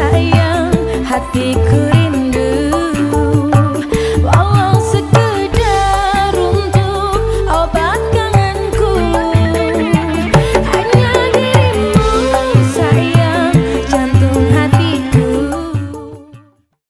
sayang hatiku